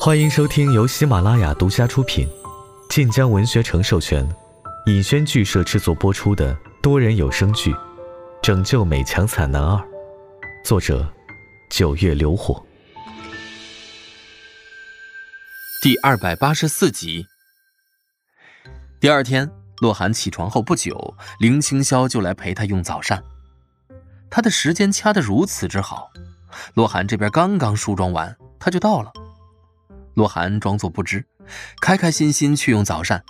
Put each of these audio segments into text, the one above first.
欢迎收听由喜马拉雅独家出品、晋江文学城授权、尹轩剧社制作播出的多人有声剧《拯救美强惨男二》，作者：九月流火，第二百八十四集。第二天，洛寒起床后不久，林清霄就来陪他用早膳。他的时间掐得如此之好，洛寒这边刚刚梳妆完，他就到了。洛寒装作不知，开开心心去用早膳。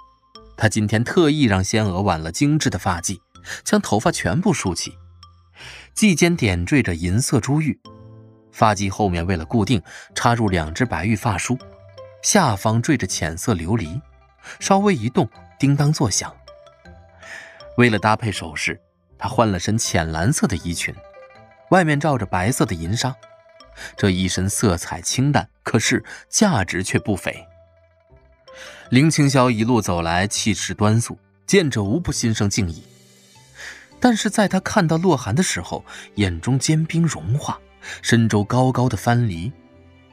他今天特意让仙娥挽了精致的发髻，将头发全部梳起，髻间点缀着银色珠玉，发髻后面为了固定，插入两只白玉发梳，下方缀着浅色琉璃，稍微一动，叮当作响。为了搭配首饰，他换了身浅蓝色的衣裙，外面罩着白色的银纱。这一身色彩清淡，可是价值却不菲。林青霄一路走来，气势端肃，见者无不心生敬意。但是在他看到洛寒的时候，眼中坚冰融化，身周高高的藩篱，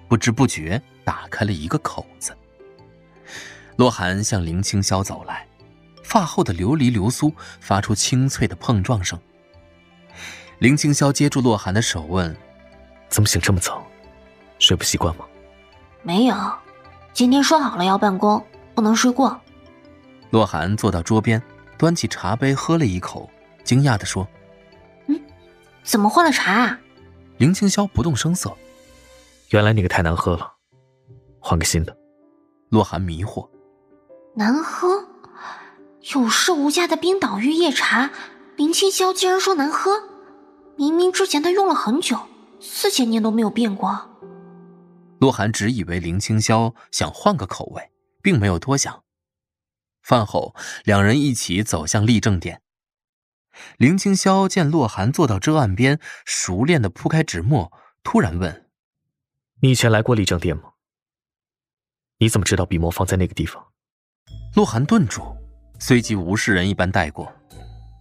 不知不觉打开了一个口子。洛寒向林青霄走来，发后的琉璃流苏发出清脆的碰撞声。林青霄接住洛寒的手，问。怎么醒这么早？睡不习惯吗？没有，今天说好了要办公，不能睡过。洛寒坐到桌边，端起茶杯喝了一口，惊讶地说：“嗯，怎么换了茶？”啊？”林清霄不动声色：“原来那个太难喝了，换个新的。”洛寒迷惑：“难喝？有市无价的冰岛玉叶茶，林清霄竟然说难喝？明明之前他用了很久。”四千年都没有变过。洛寒只以为林清霄想换个口味，并没有多想。饭后，两人一起走向立正殿。林清霄见洛寒坐到遮岸边，熟练的铺开纸墨，突然问：“你以前来过立正殿吗？你怎么知道笔墨放在那个地方？”洛寒顿住，随即无视人一般带过：“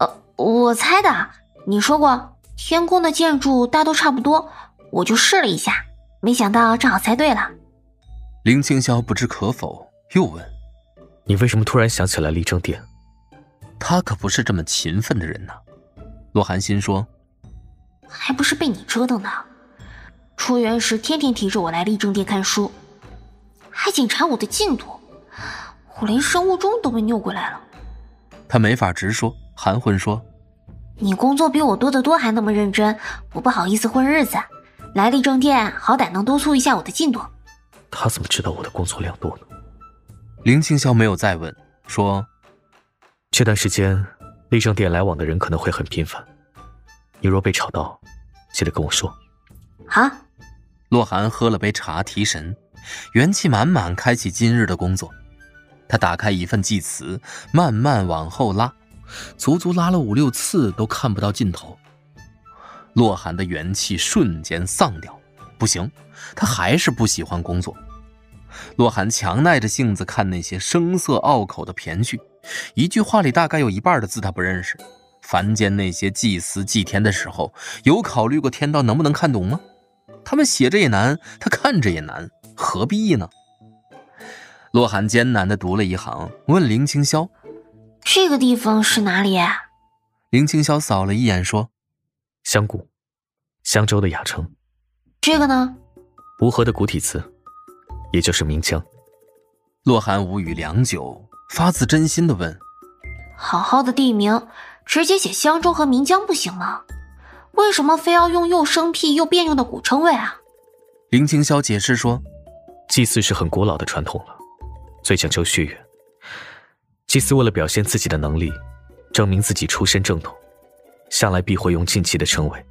呃，我猜的。你说过。”天宫的建筑大都差不多，我就试了一下，没想到正好猜对了。林青霄不知可否，又问：“你为什么突然想起来立正殿？”他可不是这么勤奋的人呢。洛寒心说：“还不是被你折腾的。出园时天天提着我来立正殿看书，还检查我的进度，我连生物钟都被拗过来了。”他没法直说，含混说。你工作比我多得多，还那么认真，我不好意思混日子。来立正店，好歹能督促一下我的进度。他怎么知道我的工作量多呢？林青霄没有再问，说：“这段时间立正店来往的人可能会很频繁，你若被吵到，记得跟我说。”好。洛寒喝了杯茶提神，元气满满，开启今日的工作。他打开一份祭词，慢慢往后拉。足足拉了五六次都看不到尽头，洛寒的元气瞬间丧掉。不行，他还是不喜欢工作。洛寒强耐着性子看那些声色拗口的骈句，一句话里大概有一半的字他不认识。凡间那些祭司祭天的时候，有考虑过天道能不能看懂吗？他们写着也难，他看着也难，何必呢？洛寒艰难地读了一行，问林清霄。这个地方是哪里？林青霄扫了一眼，说：“香谷，香州的雅称。这个呢？吴河的古体词，也就是岷江。”洛寒无语良久，发自真心的问：“好好的地名，直接写香州和岷江不行吗？为什么非要用又生僻又别扭的古称谓啊？”林青霄解释说：“祭祀是很古老的传统了，最讲究血缘。”祭司为了表现自己的能力，证明自己出身正统，向来避讳用近期的称谓，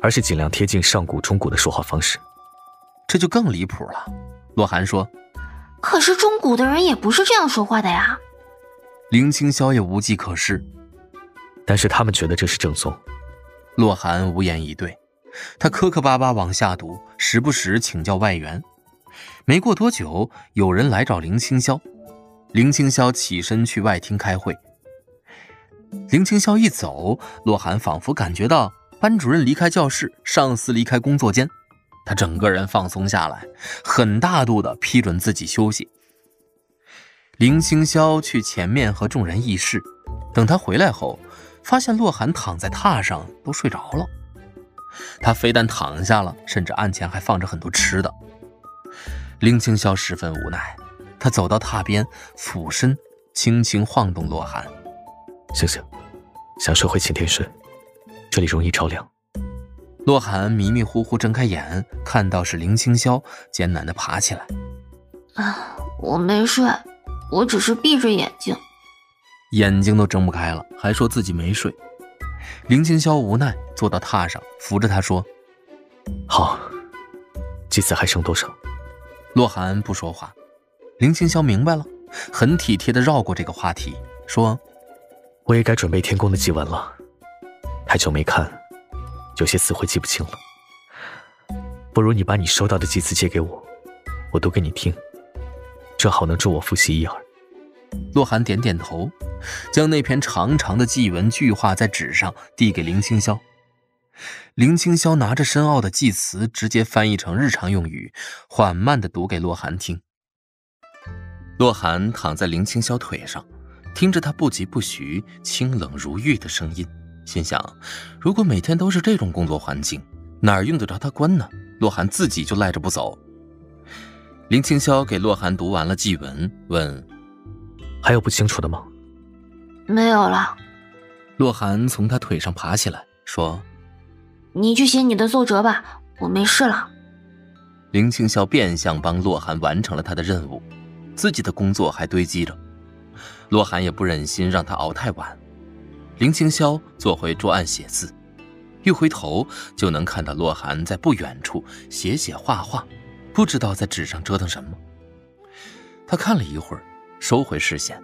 而是尽量贴近上古中古的说话方式。这就更离谱了。洛寒说：“可是中古的人也不是这样说话的呀。”林清霄也无计可施，但是他们觉得这是正宗。洛寒无言以对，他磕磕巴巴往下读，时不时请教外援。没过多久，有人来找林清霄。林青霄起身去外厅开会。林青霄一走，洛寒仿佛感觉到班主任离开教室，上司离开工作间，他整个人放松下来，很大度的批准自己休息。林清霄去前面和众人议事，等他回来后，发现洛寒躺在榻上都睡着了。他非但躺下了，甚至案前还放着很多吃的。林清霄十分无奈，他走到榻边，俯身轻轻晃动洛寒：“醒醒，想睡回晴天睡，这里容易着凉。”洛寒迷迷糊糊睁开眼，看到是林清霄，艰难地爬起来。啊，我没睡，我只是闭着眼睛，眼睛都睁不开了，还说自己没睡。林清霄无奈坐到榻上，扶着他说：“好，这次还剩多少？”洛寒不说话。林清霄明白了，很体贴的绕过这个话题，说：“我也该准备天宫的祭文了，太久没看。”有些词汇记不清了，不如你把你收到的祭词借给我，我读给你听，正好能助我复习一二。洛寒点点头，将那篇长长的祭文句画在纸上，递给林清霄。林清霄拿着深奥的祭词，直接翻译成日常用语，缓慢地读给洛寒听。洛寒躺在林清霄腿上，听着他不疾不徐、清冷如玉的声音。心想，如果每天都是这种工作环境，哪儿用得着他关呢？洛寒自己就赖着不走。林清霄给洛寒读完了祭文，问：“还有不清楚的吗？”“没有了。”洛寒从他腿上爬起来，说：“你去写你的奏折吧，我没事了。”林清霄变相帮洛寒完成了他的任务，自己的工作还堆积着。洛寒也不忍心让他熬太晚。林清霄坐回桌案写字，一回头就能看到洛寒在不远处写写画画，不知道在纸上折腾什么。他看了一会儿，收回视线，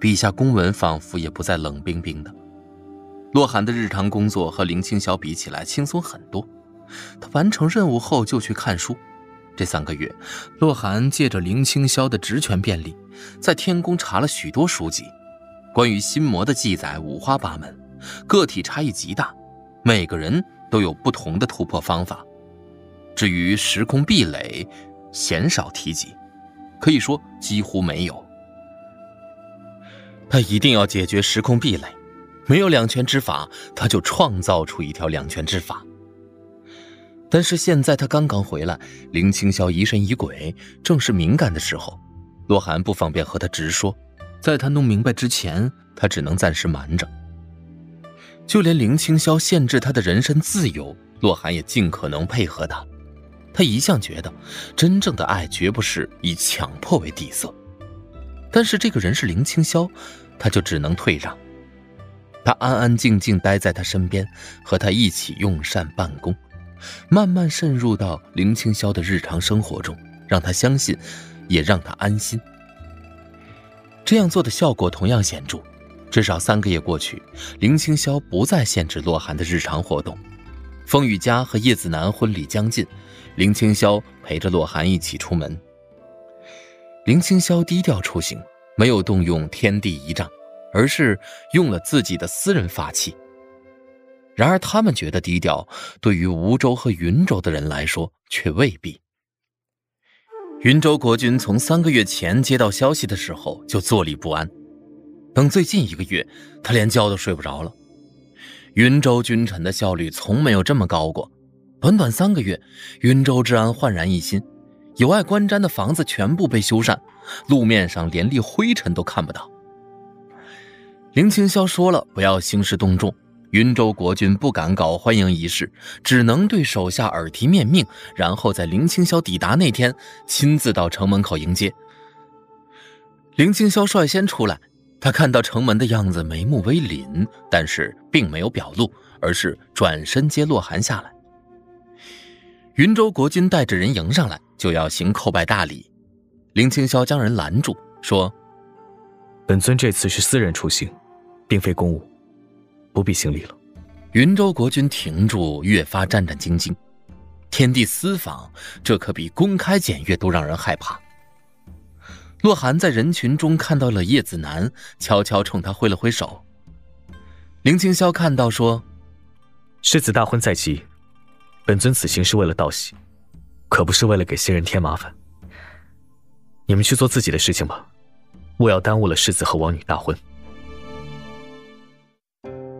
笔下公文仿佛也不再冷冰冰的。洛寒的日常工作和林清霄比起来轻松很多，他完成任务后就去看书。这三个月，洛寒借着林清霄的职权便利，在天宫查了许多书籍。关于心魔的记载五花八门，个体差异极大，每个人都有不同的突破方法。至于时空壁垒，鲜少提及，可以说几乎没有。他一定要解决时空壁垒，没有两全之法，他就创造出一条两全之法。但是现在他刚刚回来，林清霄疑神疑鬼，正是敏感的时候，洛寒不方便和他直说。在他弄明白之前，他只能暂时瞒着。就连林清霄限制他的人身自由，洛寒也尽可能配合他。他一向觉得，真正的爱绝不是以强迫为底色。但是这个人是林清霄，他就只能退让。他安安静静待在他身边，和他一起用膳办公，慢慢渗入到林清霄的日常生活中，让他相信，也让他安心。这样做的效果同样显著，至少三个月过去，林清霄不再限制洛寒的日常活动。风雨家和叶子楠婚礼将近，林清霄陪着洛寒一起出门。林清霄低调出行，没有动用天地仪仗，而是用了自己的私人法器。然而他们觉得低调，对于梧州和云州的人来说却未必。云州国君从三个月前接到消息的时候就坐立不安，等最近一个月，他连觉都睡不着了。云州君臣的效率从没有这么高过，短短三个月，云州治安焕然一新，有碍观瞻的房子全部被修缮，路面上连粒灰尘都看不到。林清霄说了，不要兴师动众。云州国君不敢搞欢迎仪式，只能对手下耳提面命，然后在林清霄抵达那天亲自到城门口迎接。林清霄率先出来，他看到城门的样子，眉目微凛，但是并没有表露，而是转身接洛寒下来。云州国君带着人迎上来，就要行叩拜大礼。林清霄将人拦住，说：“本尊这次是私人出行，并非公务。”不必行礼了。云州国君停住，越发战战兢兢。天地私访，这可比公开检阅都让人害怕。洛寒在人群中看到了叶子楠，悄悄冲他挥了挥手。林清霄看到说：“世子大婚在即，本尊此行是为了道喜，可不是为了给新人添麻烦。你们去做自己的事情吧，莫要耽误了世子和王女大婚。